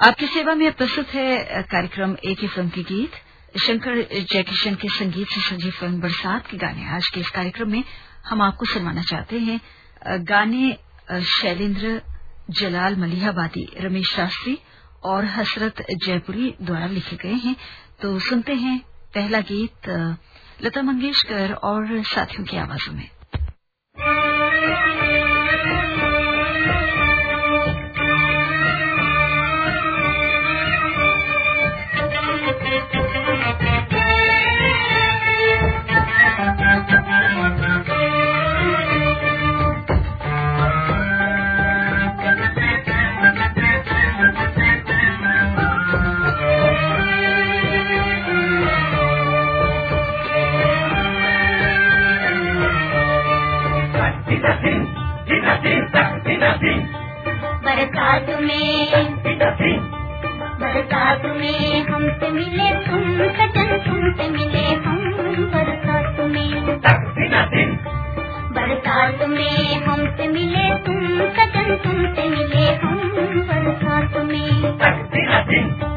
आपकी सेवा में प्रस्तुत है कार्यक्रम एक ही फ़िल्म के गीत। शंकर जयकिशन के संगीत से सजी फ़िल्म बरसात के गाने। आज के इस कार्यक्रम में हम आपको सुनवाना चाहते हैं गाने शैलेंद्र, जलाल मलिहाबादी, रमेश शास्त्री और हसरत जयपुरी द्वारा लिखे गए हैं। तो सुनते हैं पहला गीत लता मंगेशकर और साथियों की आवाजों में। में बरसात में हमसे मिले तुम सजन तुमसे मिले हम बरसात बरसात में हमसे मिले, तुम सजन तुमसे मिले, हम बरसात में।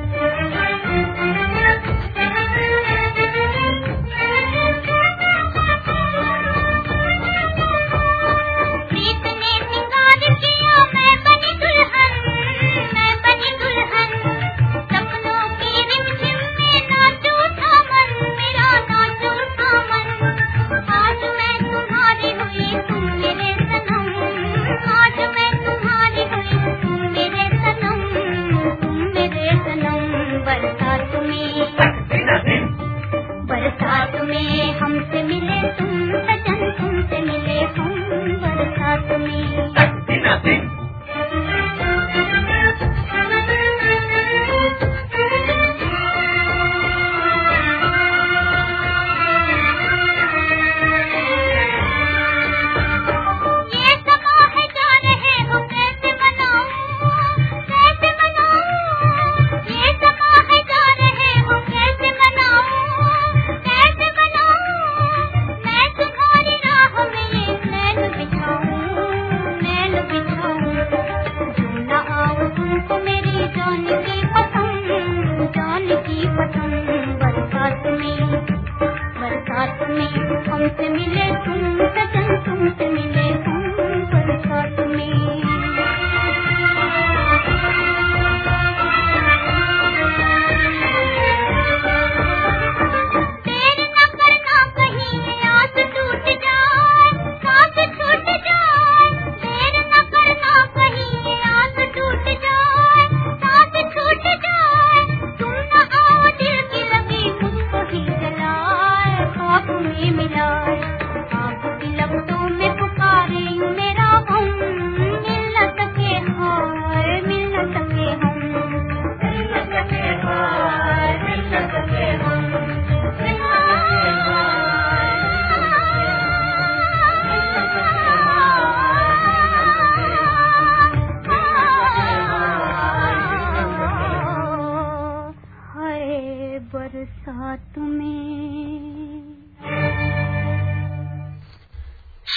में हमसे मिले तुम सजन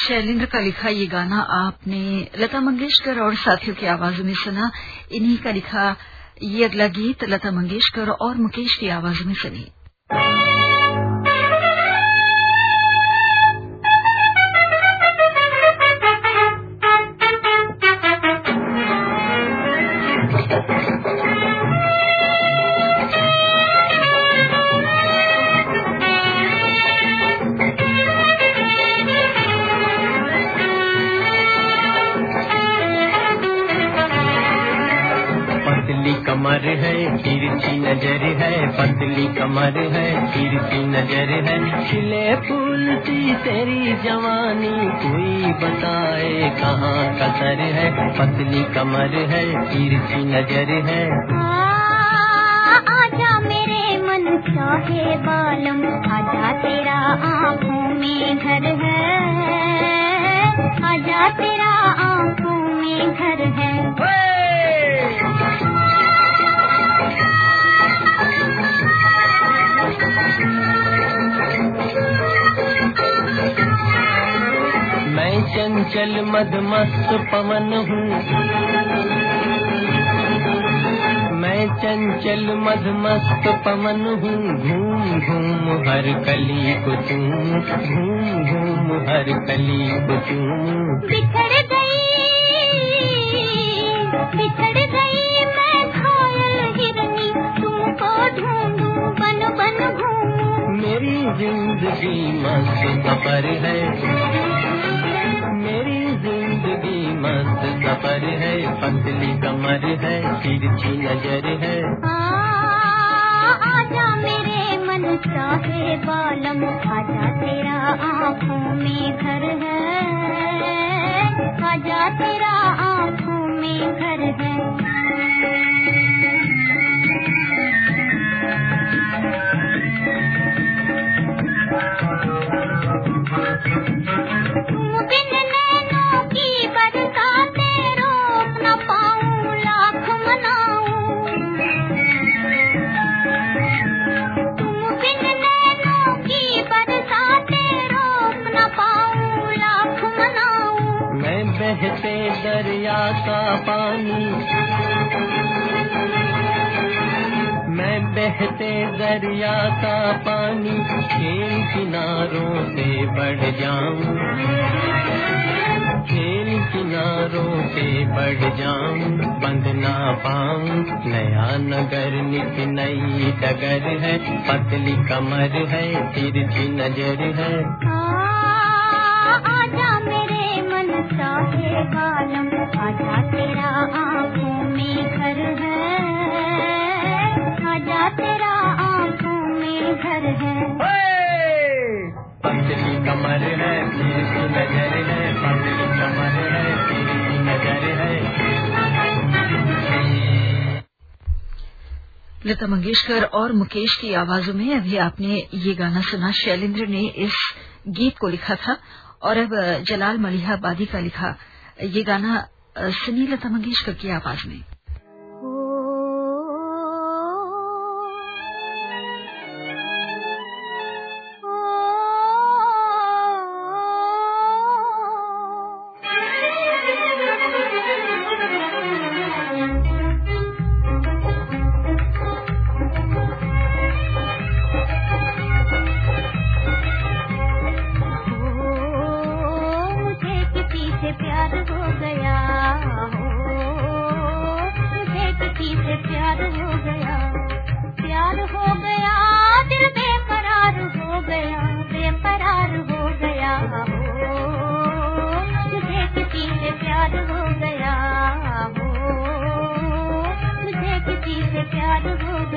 शैलेंद्र का लिखा ये गाना आपने लता मंगेशकर और साथियों की आवाजों में सुना। इन्हीं का लिखा ये अगला गीत लता मंगेशकर और मुकेश की आवाजों में सुनी नज़र है पतली कमर है तिरछी नज़र है। खिले फूल सी तेरी जवानी कोई बताए कहाँ कसर है। पतली कमर है तिरछी नज़र है। आजा मेरे मन चाहे बालम आजा तेरा आँखों में घर है। आजा तेरा आँखों में घर है। चंचल मदमस्त पवन हूँ। मैं चंचल मधमस्त पवन हूँ। घूम घूम हर कली को घूम घूम हर कली को बिछड़ गई बिछड़ गई मैं घायल हिरनी। तुमको ढूंढूं बन बन घूमूं। मेरी ज़िंदगी मस्त सफ़र है। ज़िंदगी मस्त सफ़र है, पतली कमर है तिरछी नज़र है। आजा मेरे मन चाहे बालम आजा तेरा आँखों में घर है। आजा तेरा आँखों में घर है। बहते दरिया का पानी खेल किनारों से बढ़ जाऊँ। खेल किनारों से बढ़ जाऊँ बंद ना पाऊँ। नया नगर नित नई डगर है पतली कमर है तिरछी नज़र है। आ, आजा मेरे मन चाहे बालम आजा तेरा आँखों घर है पतली कमर है नज़र है पतली कमर है नज़र है। लता मंगेशकर और मुकेश की आवाजों में अभी आपने ये गाना सुना। शैलेंद्र ने इस गीत को लिखा था और अब जलाल मलिहाबादी का लिखा ये गाना सुनी लता मंगेशकर की आवाज़ में। प्यार हो गया। प्यार हो गया, दिल बेकरार हो गया बेकरार हो गया। हो मुझे किसी से प्यार हो गया। हो मुझे किसी से प्यार हो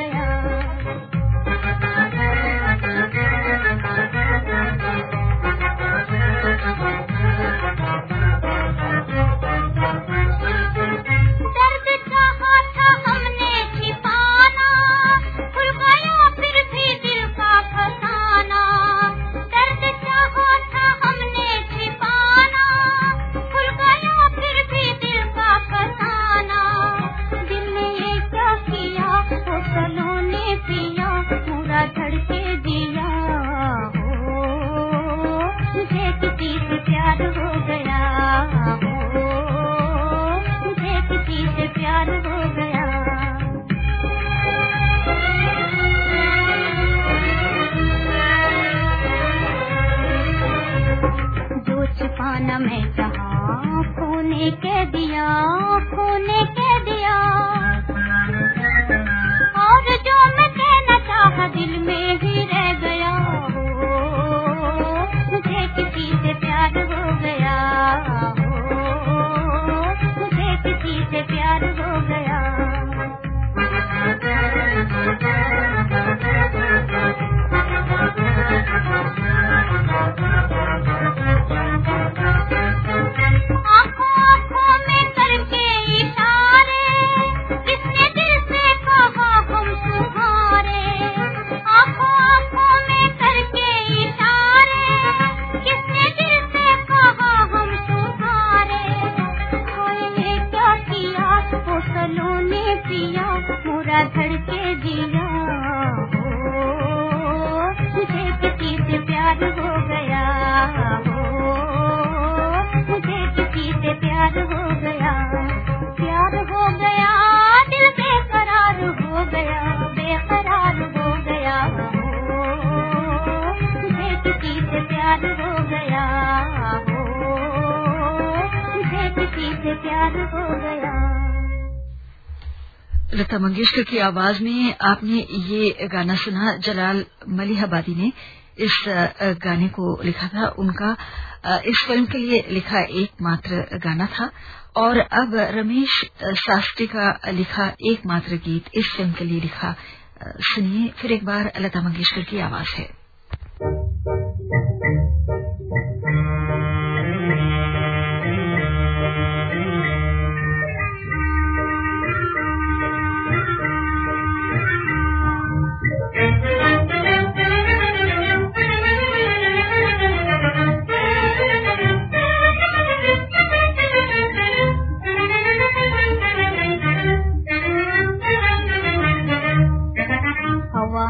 मैं चाहा खोने के दिया, खोने के दिया। और जो मैं कहना चाहा दिल में ही रह गया, हो, मुझे किसी से प्यार हो गया, हो, मुझे किसी से प्यार हो की आवाज़ में आपने ये गाना सुना, जलाल मलिहाबादी ने। इस गाने को लिखा था, उनका इस फ़िल्म के लिए लिखा एकमात्र गाना था। और अब रमेश शास्त्री का लिखा एकमात्र गीत इस फ़िल्म के लिए लिखा। सुनिए, फिर एक बार लता मंगेशकर की आवाज़ है।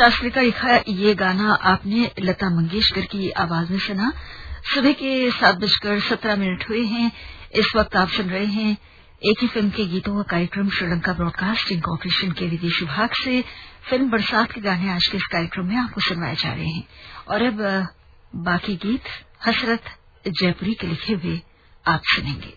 शास्त्री का लिखा ये गाना आपने लता मंगेशकर की आवाज़ में सुना। सुबह के सात बजकर सत्रह मिनट हुए हैं। इस वक्त आप सुन रहे हैं एक ही फ़िल्म के गीतों का कार्यक्रम श्रीलंका ब्रॉडकास्टिंग कॉरपोरेशन के विदेश विभाग से। फ़िल्म बरसात के गाने आज के इस कार्यक्रम में आपको सुनवाए जा रहे हैं। और अब बाकी गीत हसरत जयपुरी के लिखे हुए आप सुनेंगे।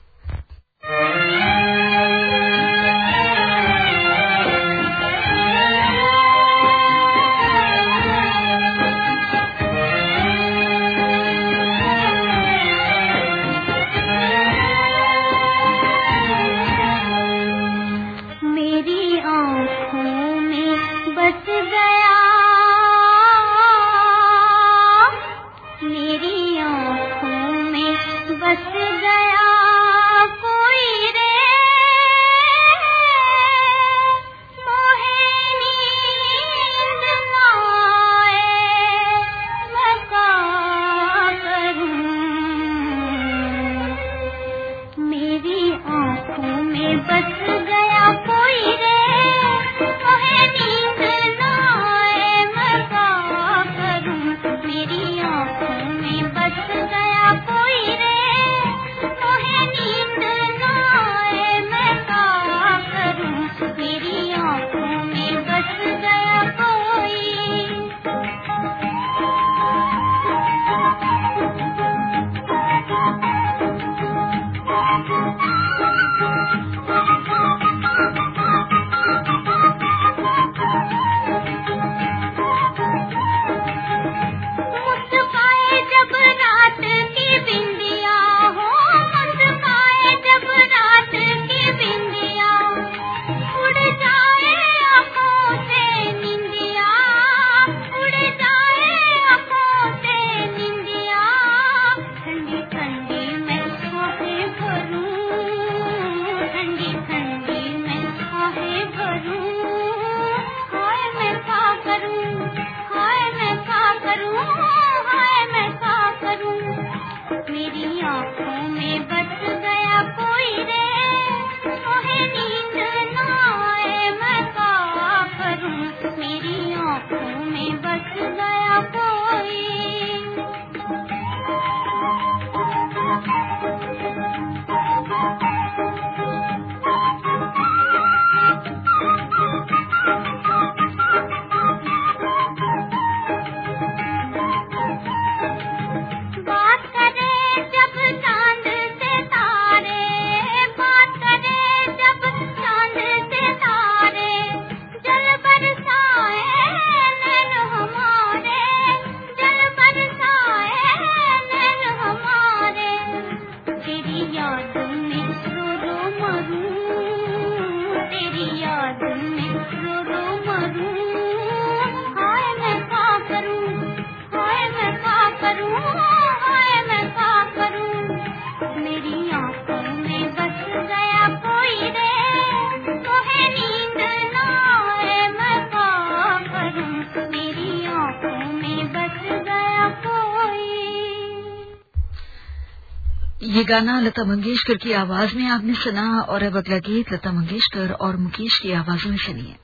ये गाना लता मंगेशकर की आवाज़ में आपने सुना और अब अगला गीत लता मंगेशकर और मुकेश की आवाज़ में सुनिए।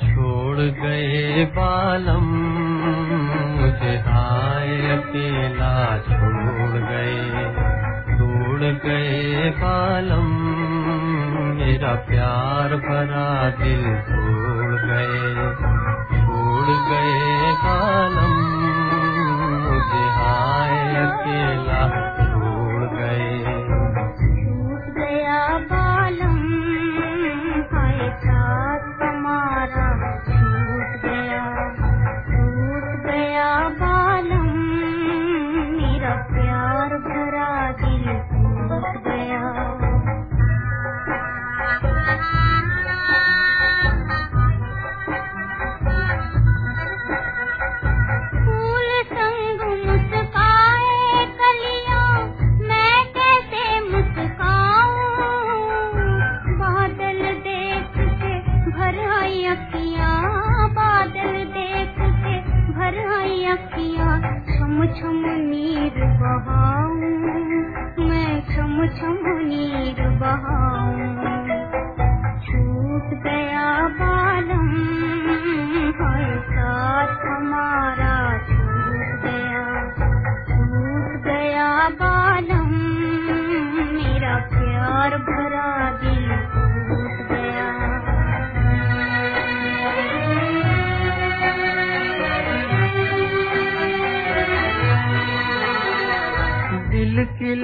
छोड़ गए बालम गए बालम। मेरा प्यार भरा दिल छोड़ गए छोड़ गए बालम। मुझे हाय अकेला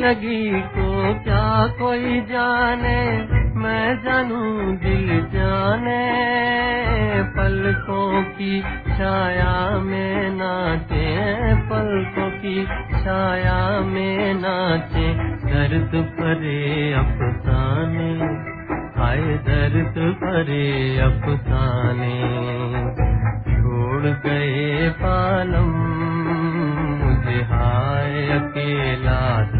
दिल की क्या कोई जाने, मैं जानू दिल जाने। पलकों की छाया में नाचे, पलकों की छाया में नाचे। दर्द परे अफसाने, हाय दर्द भरे अफसाने। छोड़ गए पालम, मुझे हाय अकेला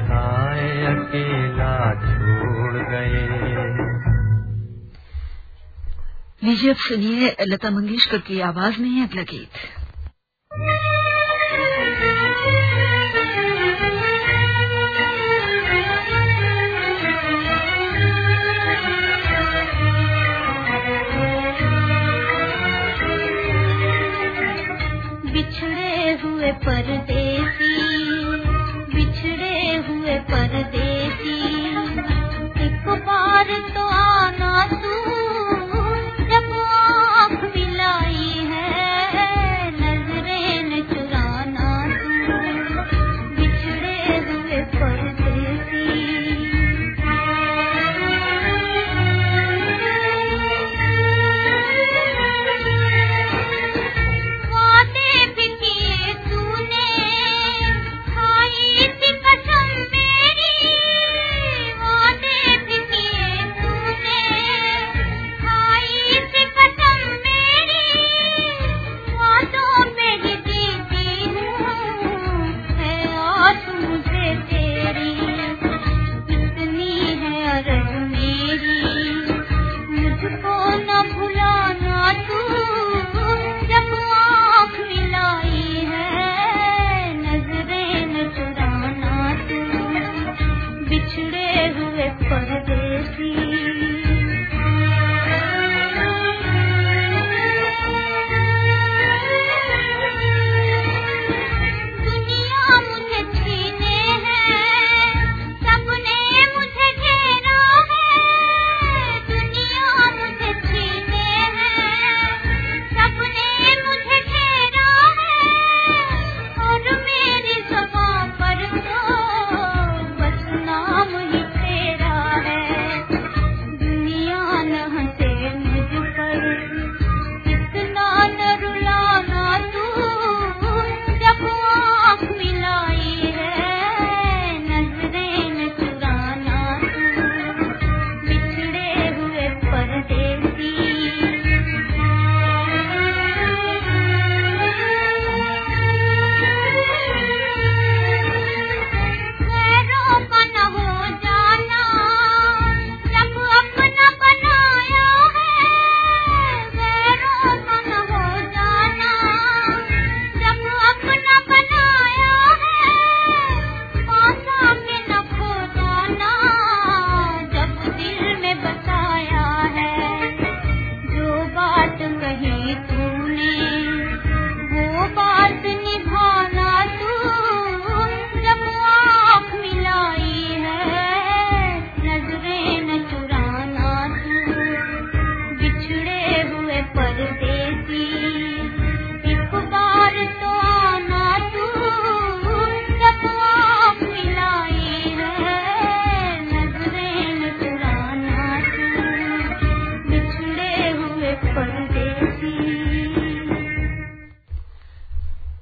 हाय अकेला छोड़ गए। लीजिए अब सुनिए लता मंगेशकर की आवाज़ में है अगला गीत।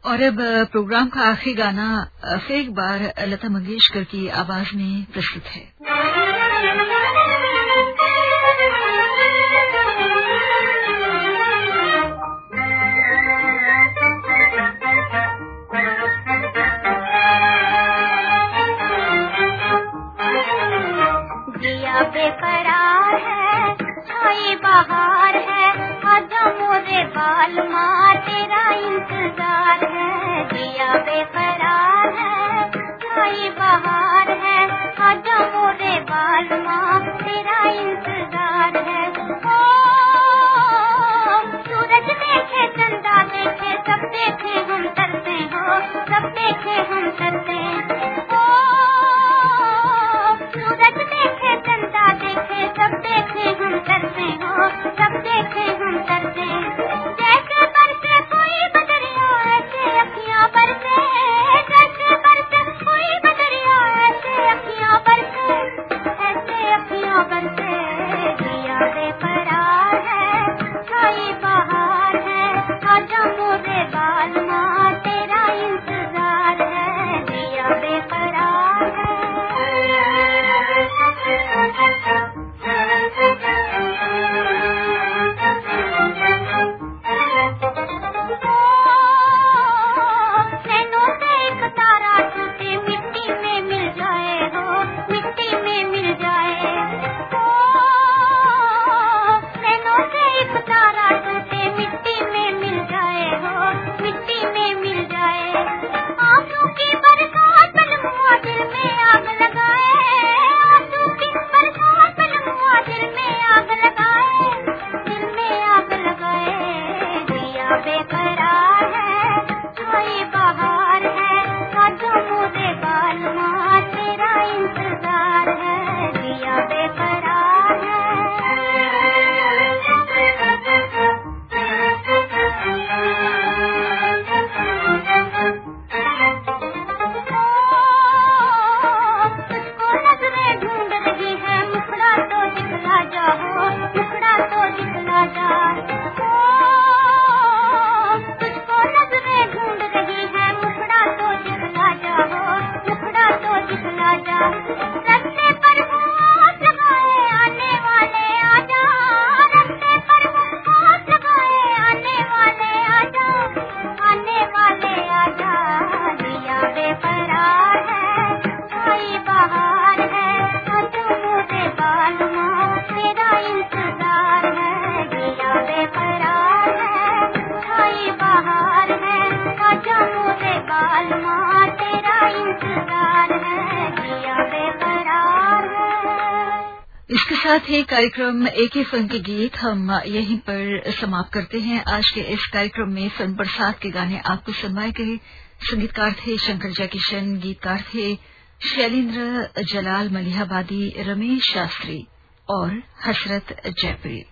और अब प्रोग्राम का आखिरी गाना फिर एक बार लता मंगेशकर की आवाज़ में प्रस्तुत है। बेकरार है छाई बहार बाल मार, तेरा इंतज़ार बेकरार है छाई बहार है, आजा मोरे बाल मार तेरा इंतज़ार है। ओ सूरज देखे, चंदा देखे, सब देखे हम करते हो, सब देखे हम तरते दिखला जा रस्ते पर साथ ही कार्यक्रम एक ही फ़िल्म के गीत हम यहीं पर समाप्त करते हैं। आज के इस कार्यक्रम में फ़िल्म बरसात के गाने आपको सुनवाए गए। संगीतकार थे शंकर जयकिशन, गीतकार थे शैलेन्द्र जलाल, मलिहाबादी, रमेश शास्त्री और हसरत जयपुरी